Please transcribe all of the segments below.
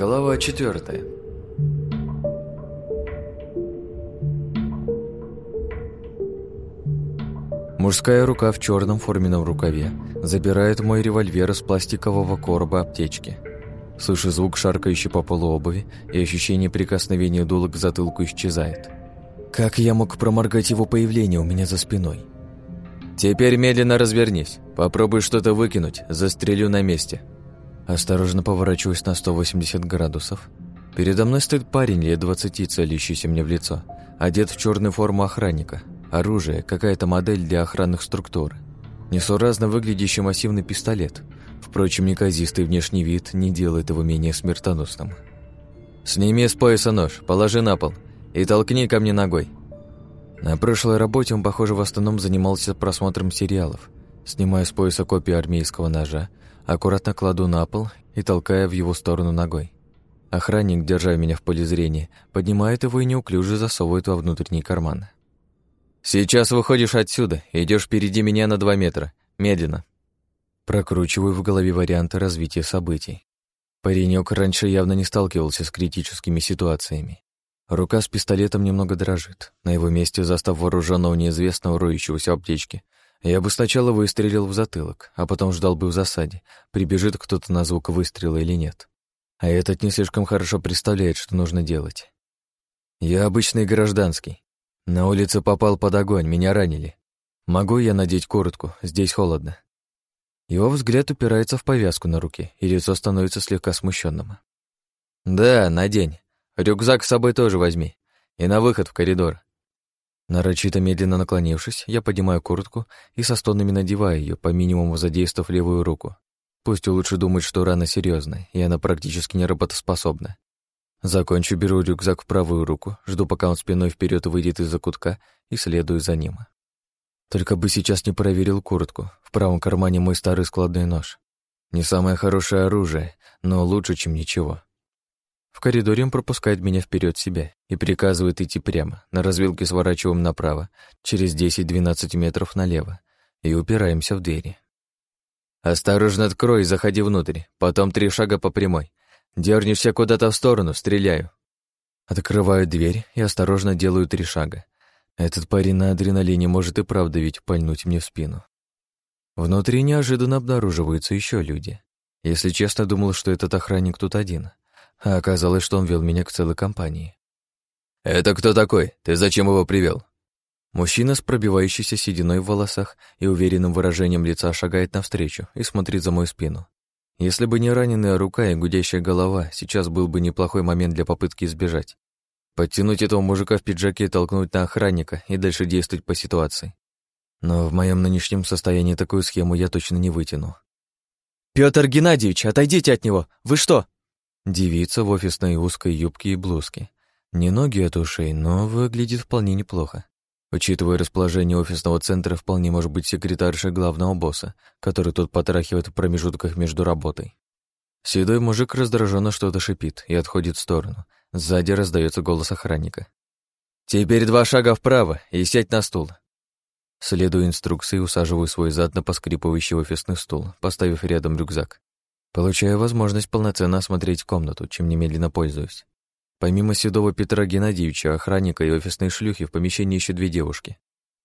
Глава четвертая. Мужская рука в черном форменном рукаве забирает мой револьвер из пластикового короба аптечки. Слышу звук шаркающей по полу обуви, и ощущение прикосновения дула к затылку исчезает. Как я мог проморгать его появление у меня за спиной? «Теперь медленно развернись. Попробуй что-то выкинуть, застрелю на месте». Осторожно поворачиваюсь на 180 градусов. Передо мной стоит парень лет 20, целящийся мне в лицо, одет в черную форму охранника. Оружие, какая-то модель для охранных структур. Несуразно выглядящий массивный пистолет. Впрочем, неказистый внешний вид не делает его менее смертоносным. «Сними с пояса нож, положи на пол и толкни ко мне ногой». На прошлой работе он, похоже, в основном занимался просмотром сериалов. Снимая с пояса копию армейского ножа, аккуратно кладу на пол и толкая в его сторону ногой. Охранник, держа меня в поле зрения, поднимает его и неуклюже засовывает во внутренний карман. «Сейчас выходишь отсюда, идешь впереди меня на два метра. Медленно». Прокручиваю в голове варианты развития событий. Паренек раньше явно не сталкивался с критическими ситуациями. Рука с пистолетом немного дрожит. На его месте, застав вооруженного неизвестного, роющегося в аптечке, я бы сначала выстрелил в затылок, а потом ждал бы в засаде, прибежит кто-то на звук выстрела или нет. А этот не слишком хорошо представляет, что нужно делать. Я обычный гражданский. На улице попал под огонь, меня ранили. Могу я надеть куртку, здесь холодно. Его взгляд упирается в повязку на руке, и лицо становится слегка смущенным. «Да, надень. Рюкзак с собой тоже возьми. И на выход в коридор. Нарочито медленно наклонившись, я поднимаю куртку и со стонами надеваю ее, по минимуму задействовав левую руку. Пусть лучше думать, что рана серьезная, и она практически не работоспособна. Закончу, беру рюкзак в правую руку, жду, пока он спиной вперед выйдет из-за кутка, и следую за ним. Только бы сейчас не проверил куртку. В правом кармане мой старый складной нож. Не самое хорошее оружие, но лучше, чем ничего. В коридоре он пропускает меня вперед себя и приказывает идти прямо. На развилке сворачиваем направо, через 10-12 метров налево, и упираемся в двери. «Осторожно открой и заходи внутрь, потом три шага по прямой. Дернешься куда-то в сторону, стреляю». Открываю дверь и осторожно делаю три шага. Этот парень на адреналине может и правда ведь пальнуть мне в спину. Внутри неожиданно обнаруживаются еще люди. Если честно, думал, что этот охранник тут один а оказалось, что он вел меня к целой компании. «Это кто такой? Ты зачем его привел? Мужчина с пробивающейся сединой в волосах и уверенным выражением лица шагает навстречу и смотрит за мою спину. Если бы не раненая рука и гудящая голова, сейчас был бы неплохой момент для попытки избежать. Подтянуть этого мужика в пиджаке и толкнуть на охранника и дальше действовать по ситуации. Но в моем нынешнем состоянии такую схему я точно не вытяну. «Пётр Геннадьевич, отойдите от него! Вы что?» Девица в офисной узкой юбке и блузке. Не ноги от ушей, но выглядит вполне неплохо. Учитывая расположение офисного центра, вполне может быть секретарша главного босса, который тут потрахивает в промежутках между работой. Седой мужик раздраженно что-то шипит и отходит в сторону. Сзади раздается голос охранника. «Теперь два шага вправо и сядь на стул». Следую инструкции, усаживаю свой зад на поскрипывающий офисный стул, поставив рядом рюкзак. Получаю возможность полноценно осмотреть комнату, чем немедленно пользуюсь. Помимо седого Петра Геннадьевича, охранника и офисной шлюхи, в помещении еще две девушки.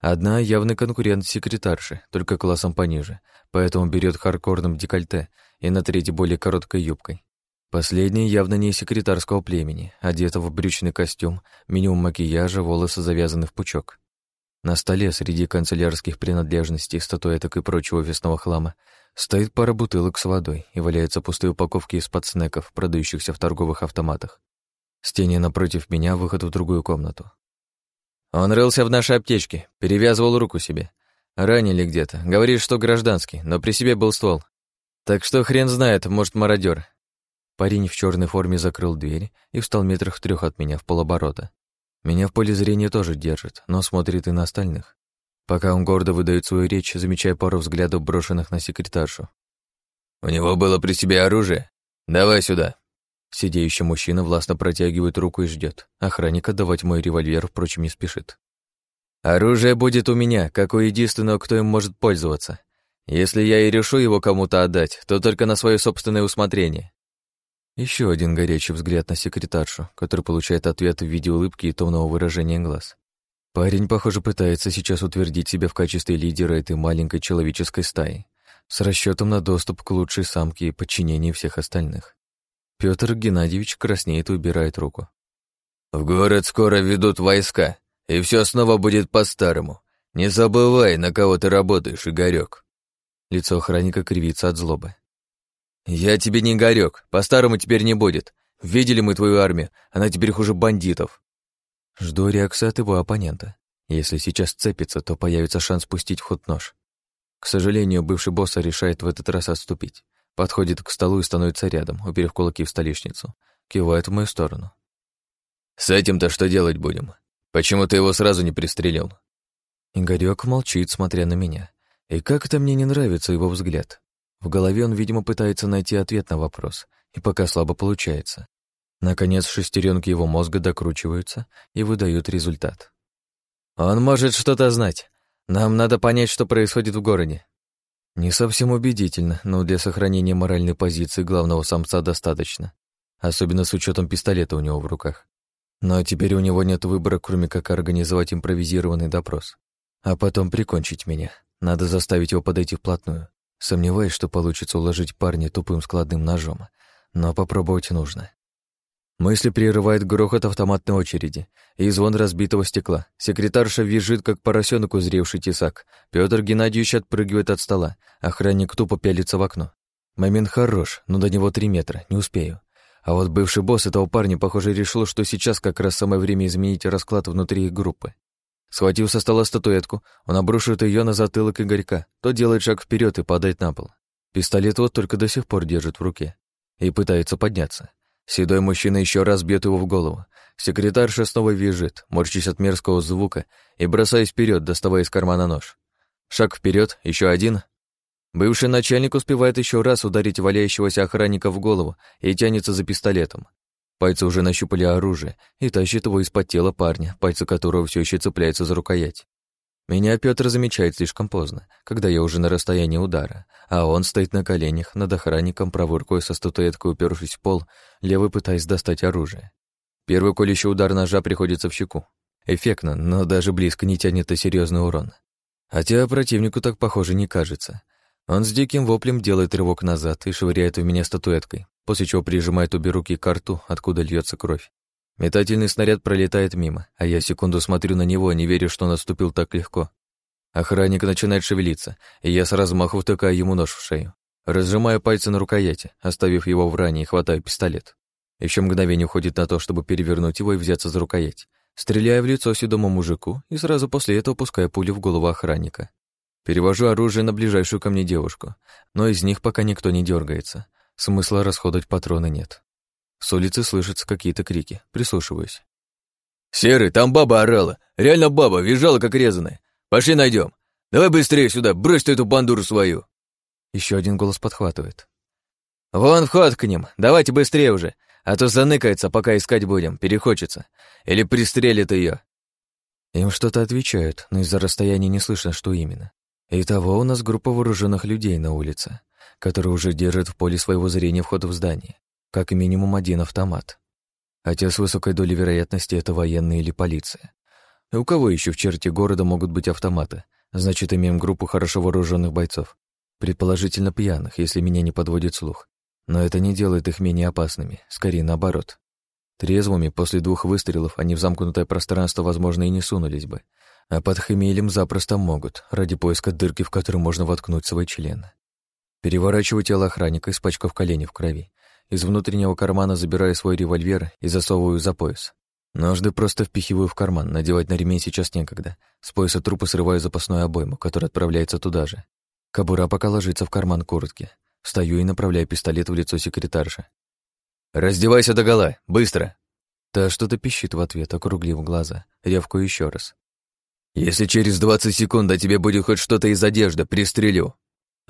Одна — явный конкурент секретарши, только классом пониже, поэтому берет хардкорным декольте и на третьей более короткой юбкой. Последняя явно не секретарского племени, одета в брючный костюм, минимум макияжа, волосы завязаны в пучок. На столе среди канцелярских принадлежностей, статуэток и прочего офисного хлама Стоит пара бутылок с водой и валяются пустые упаковки из-под снеков, продающихся в торговых автоматах. Стене напротив меня выход в другую комнату. Он рылся в нашей аптечке, перевязывал руку себе. Ранили где-то. Говорит, что гражданский, но при себе был ствол. Так что хрен знает, может, мародер. Парень в черной форме закрыл дверь и встал метрах в трех от меня в полоборота. Меня в поле зрения тоже держит, но смотрит и на остальных. Пока он гордо выдает свою речь, замечая пару взглядов, брошенных на секретаршу. «У него было при себе оружие? Давай сюда!» Сидеющий мужчина властно протягивает руку и ждет. Охранник отдавать мой револьвер, впрочем, не спешит. «Оружие будет у меня, как у единственного, кто им может пользоваться. Если я и решу его кому-то отдать, то только на свое собственное усмотрение». Еще один горячий взгляд на секретаршу, который получает ответ в виде улыбки и томного выражения глаз. Парень, похоже, пытается сейчас утвердить себя в качестве лидера этой маленькой человеческой стаи, с расчетом на доступ к лучшей самке и подчинение всех остальных. Петр Геннадьевич краснеет и убирает руку. «В город скоро ведут войска, и все снова будет по-старому. Не забывай, на кого ты работаешь, Игорек. Лицо охранника кривится от злобы. «Я тебе не Игорек, по-старому теперь не будет. Видели мы твою армию, она теперь хуже бандитов». Жду реакции от его оппонента. Если сейчас цепится, то появится шанс пустить в ход нож. К сожалению, бывший босс решает в этот раз отступить. Подходит к столу и становится рядом, уперев кулаки в столешницу. Кивает в мою сторону. «С этим-то что делать будем? Почему ты его сразу не пристрелил?» Игорёк молчит, смотря на меня. И как-то мне не нравится его взгляд. В голове он, видимо, пытается найти ответ на вопрос, и пока слабо получается. Наконец, шестеренки его мозга докручиваются и выдают результат. «Он может что-то знать. Нам надо понять, что происходит в городе». Не совсем убедительно, но для сохранения моральной позиции главного самца достаточно. Особенно с учетом пистолета у него в руках. Но теперь у него нет выбора, кроме как организовать импровизированный допрос. А потом прикончить меня. Надо заставить его подойти вплотную. Сомневаюсь, что получится уложить парня тупым складным ножом, но попробовать нужно. Мысли прерывает грохот автоматной очереди и звон разбитого стекла. Секретарша визжит, как поросенок, узревший тесак. Петр Геннадьевич отпрыгивает от стола. Охранник тупо пялится в окно. Момент хорош, но до него три метра, не успею. А вот бывший босс этого парня, похоже, решил, что сейчас как раз самое время изменить расклад внутри их группы. Схватив со стола статуэтку, он обрушивает ее на затылок Игорька. Тот делает шаг вперед и падает на пол. Пистолет вот только до сих пор держит в руке и пытается подняться. Седой мужчина еще раз бьет его в голову. Секретарша снова визжит, морщись от мерзкого звука и бросаясь вперед, доставая из кармана нож. Шаг вперед, еще один. Бывший начальник успевает еще раз ударить валяющегося охранника в голову и тянется за пистолетом. Пальцы уже нащупали оружие и тащит его из-под тела парня, пальцы которого все еще цепляются за рукоять. Меня Петр замечает слишком поздно, когда я уже на расстоянии удара, а он стоит на коленях над охранником, правой рукой со статуэткой упершись в пол, левой пытаясь достать оружие. Первый колющий удар ножа приходится в щеку. Эффектно, но даже близко не тянет на серьезный урон. Хотя противнику так, похоже, не кажется. Он с диким воплем делает рывок назад и швыряет в меня статуэткой после чего прижимает обе руки к рту, откуда льется кровь. Метательный снаряд пролетает мимо, а я секунду смотрю на него, не веря, что наступил так легко. Охранник начинает шевелиться, и я с размаху втыкаю ему нож в шею. Разжимаю пальцы на рукояти, оставив его в ране и хватаю пистолет. Еще мгновение уходит на то, чтобы перевернуть его и взяться за рукоять. Стреляю в лицо седому мужику и сразу после этого пускаю пулю в голову охранника. Перевожу оружие на ближайшую ко мне девушку, но из них пока никто не дергается. Смысла расходовать патроны нет. С улицы слышатся какие-то крики. Прислушиваюсь. «Серый, там баба орала. Реально баба, визжала как резаная. Пошли найдем. Давай быстрее сюда, брось ты эту бандуру свою!» Еще один голос подхватывает. «Вон вход к ним, давайте быстрее уже, а то заныкается, пока искать будем, перехочется. Или пристрелит ее. Им что-то отвечают, но из-за расстояния не слышно, что именно. Итого у нас группа вооруженных людей на улице который уже держит в поле своего зрения вход в здание, как минимум один автомат. Хотя с высокой долей вероятности это военные или полиция. И у кого еще в черте города могут быть автоматы? Значит, имеем группу хорошо вооруженных бойцов. Предположительно пьяных, если меня не подводит слух. Но это не делает их менее опасными, скорее наоборот. Трезвыми после двух выстрелов они в замкнутое пространство, возможно, и не сунулись бы, а под хмелем запросто могут, ради поиска дырки, в которую можно воткнуть свой член. Переворачиваю тело охранника, испачкав колени в крови. Из внутреннего кармана забираю свой револьвер и засовываю за пояс. Ножды просто впихиваю в карман, надевать на ремень сейчас некогда. С пояса трупа срываю запасную обойму, которая отправляется туда же. Кобура пока ложится в карман куртки. Встаю и направляю пистолет в лицо секретарши. «Раздевайся догола! Быстро!» Та что-то пищит в ответ, округлив глаза. Ревку еще раз. «Если через двадцать секунд до тебе будет хоть что-то из одежды, пристрелю!»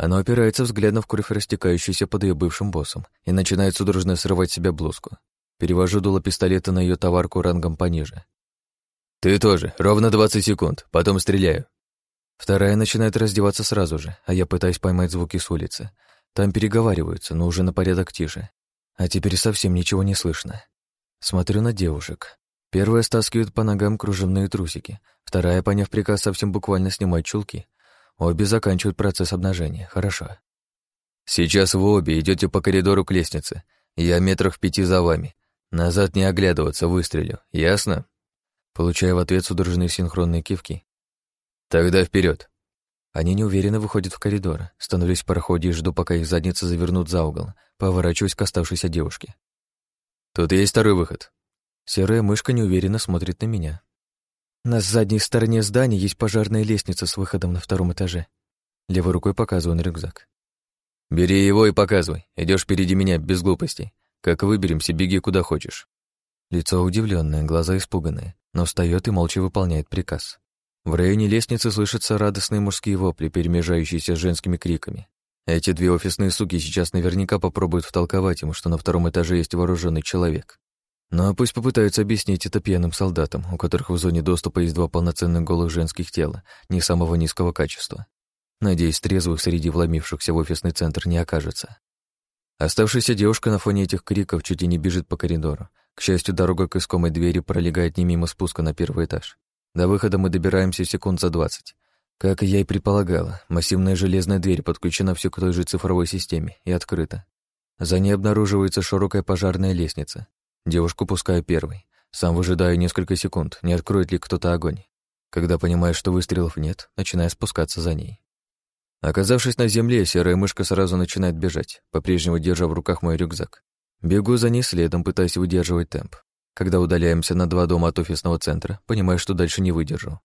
Она опирается взглядом в кровь, растекающуюся под ее бывшим боссом, и начинает судорожно срывать себе блузку. Перевожу дуло пистолета на ее товарку рангом пониже. «Ты тоже, ровно 20 секунд, потом стреляю». Вторая начинает раздеваться сразу же, а я пытаюсь поймать звуки с улицы. Там переговариваются, но уже на порядок тише. А теперь совсем ничего не слышно. Смотрю на девушек. Первая стаскивает по ногам кружевные трусики, вторая, поняв приказ, совсем буквально снимает чулки. Обе заканчивают процесс обнажения. Хорошо. «Сейчас вы обе идете по коридору к лестнице. Я метрах пяти за вами. Назад не оглядываться, выстрелю. Ясно?» Получая в ответ судорожные синхронные кивки. «Тогда вперед. Они неуверенно выходят в коридор. Становлюсь в проходе и жду, пока их задницы завернут за угол. Поворачиваюсь к оставшейся девушке. «Тут есть второй выход». Серая мышка неуверенно смотрит на меня. На задней стороне здания есть пожарная лестница с выходом на втором этаже. Левой рукой показываю на рюкзак. «Бери его и показывай. Идешь впереди меня, без глупостей. Как выберемся, беги куда хочешь». Лицо удивленное, глаза испуганные, но встает и молча выполняет приказ. В районе лестницы слышатся радостные мужские вопли, перемежающиеся с женскими криками. Эти две офисные суки сейчас наверняка попробуют втолковать ему, что на втором этаже есть вооруженный человек. Но пусть попытаются объяснить это пьяным солдатам, у которых в зоне доступа есть два полноценных голых женских тела, не самого низкого качества. Надеюсь, трезвых среди вломившихся в офисный центр не окажется. Оставшаяся девушка на фоне этих криков чуть и не бежит по коридору. К счастью, дорога к искомой двери пролегает не мимо спуска на первый этаж. До выхода мы добираемся секунд за двадцать. Как я и предполагала, массивная железная дверь подключена все к той же цифровой системе и открыта. За ней обнаруживается широкая пожарная лестница. Девушку пускаю первой. Сам выжидаю несколько секунд, не откроет ли кто-то огонь. Когда понимаю, что выстрелов нет, начинаю спускаться за ней. Оказавшись на земле, серая мышка сразу начинает бежать, по-прежнему держа в руках мой рюкзак. Бегу за ней следом, пытаясь удерживать темп. Когда удаляемся на два дома от офисного центра, понимаю, что дальше не выдержу.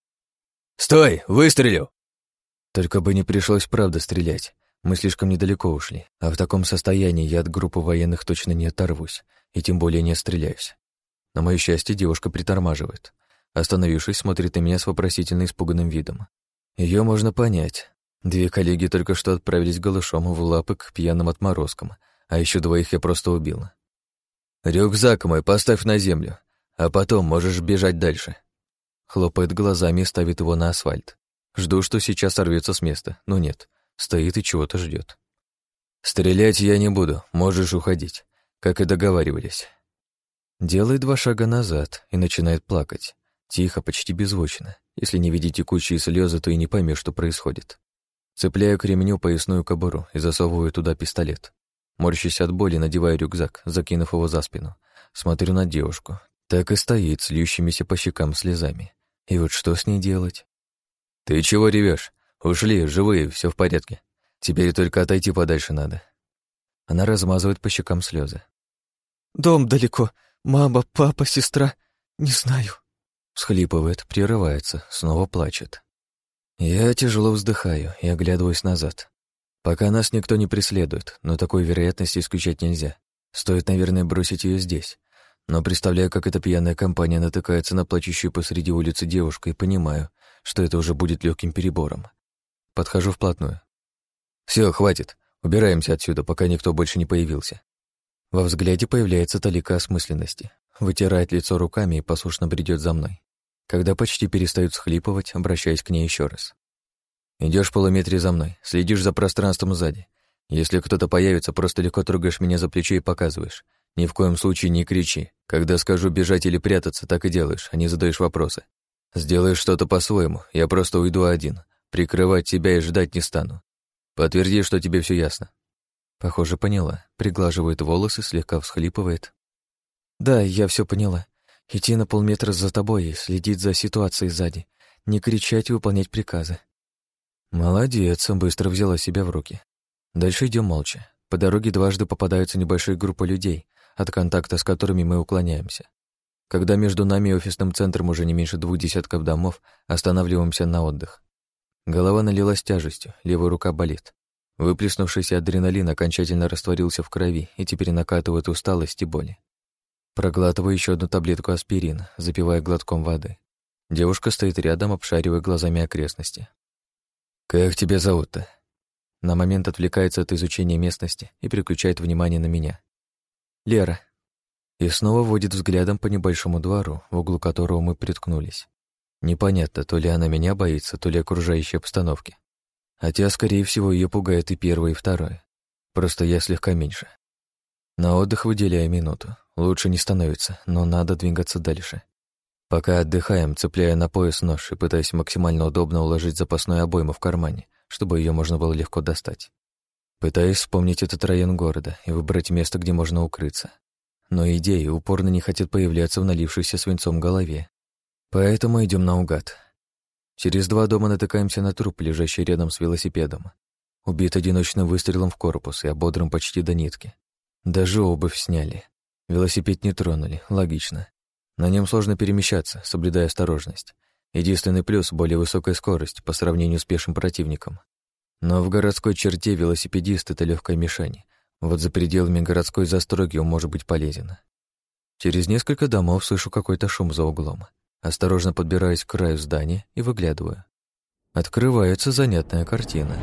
«Стой! Выстрелю!» Только бы не пришлось правда стрелять. Мы слишком недалеко ушли, а в таком состоянии я от группы военных точно не оторвусь, и тем более не стреляюсь. На мое счастье, девушка притормаживает. Остановившись, смотрит на меня с вопросительно испуганным видом. Ее можно понять. Две коллеги только что отправились голышом в лапы к пьяным отморозкам, а еще двоих я просто убила. «Рюкзак мой поставь на землю, а потом можешь бежать дальше». Хлопает глазами и ставит его на асфальт. Жду, что сейчас сорвется с места, но нет, стоит и чего-то ждет. «Стрелять я не буду, можешь уходить, как и договаривались». Делает два шага назад и начинает плакать. Тихо, почти беззвучно. Если не видеть текущие слезы, то и не поймешь, что происходит. Цепляю к ремню поясную кобуру и засовываю туда пистолет. Морщусь от боли, надеваю рюкзак, закинув его за спину. Смотрю на девушку. Так и стоит, с льющимися по щекам слезами. И вот что с ней делать? «Ты чего ревешь? Ушли, живые, все в порядке. Теперь только отойти подальше надо». Она размазывает по щекам слезы. «Дом далеко. Мама, папа, сестра. Не знаю». Схлипывает, прерывается, снова плачет. Я тяжело вздыхаю и оглядываюсь назад. Пока нас никто не преследует, но такой вероятности исключать нельзя. Стоит, наверное, бросить ее здесь. Но представляю, как эта пьяная компания натыкается на плачущую посреди улицы девушку и понимаю, что это уже будет легким перебором. Подхожу вплотную. Все, хватит. Убираемся отсюда, пока никто больше не появился. Во взгляде появляется талика осмысленности. Вытирает лицо руками и послушно бредет за мной. Когда почти перестают схлипывать, обращаясь к ней еще раз. Идешь в полуметре за мной, следишь за пространством сзади. Если кто-то появится, просто легко трогаешь меня за плечо и показываешь. Ни в коем случае не кричи. Когда скажу бежать или прятаться, так и делаешь, а не задаешь вопросы. Сделаешь что-то по-своему, я просто уйду один. Прикрывать тебя и ждать не стану. Подтверди, что тебе все ясно. Похоже, поняла. Приглаживает волосы, слегка всхлипывает. Да, я все поняла. Идти на полметра за тобой и следить за ситуацией сзади. Не кричать и выполнять приказы. Молодец, быстро взяла себя в руки. Дальше идем молча. По дороге дважды попадаются небольшие группы людей, от контакта с которыми мы уклоняемся. Когда между нами и офисным центром уже не меньше двух десятков домов, останавливаемся на отдых. Голова налилась тяжестью, левая рука болит. Выплеснувшийся адреналин окончательно растворился в крови и теперь накатывает усталость и боли. Проглатываю еще одну таблетку аспирин, запивая глотком воды. Девушка стоит рядом, обшаривая глазами окрестности. «Как тебя зовут-то?» На момент отвлекается от изучения местности и переключает внимание на меня. «Лера». И снова водит взглядом по небольшому двору, в углу которого мы приткнулись. Непонятно, то ли она меня боится, то ли окружающей обстановки. Хотя, скорее всего, ее пугает и первое, и второе. Просто я слегка меньше. На отдых выделяя минуту. Лучше не становится, но надо двигаться дальше. Пока отдыхаем, цепляя на пояс нож и пытаясь максимально удобно уложить запасную обойму в кармане, чтобы ее можно было легко достать. Пытаюсь вспомнить этот район города и выбрать место, где можно укрыться. Но идеи упорно не хотят появляться в налившейся свинцом голове. Поэтому идем наугад. Через два дома натыкаемся на труп, лежащий рядом с велосипедом. Убит одиночным выстрелом в корпус и ободран почти до нитки. Даже обувь сняли. Велосипед не тронули, логично. На нем сложно перемещаться, соблюдая осторожность. Единственный плюс — более высокая скорость по сравнению с пешим противником. Но в городской черте велосипедист — это легкая мишень. Вот за пределами городской застройки он может быть полезен. Через несколько домов слышу какой-то шум за углом. Осторожно подбираюсь к краю здания и выглядываю. Открывается занятная картина.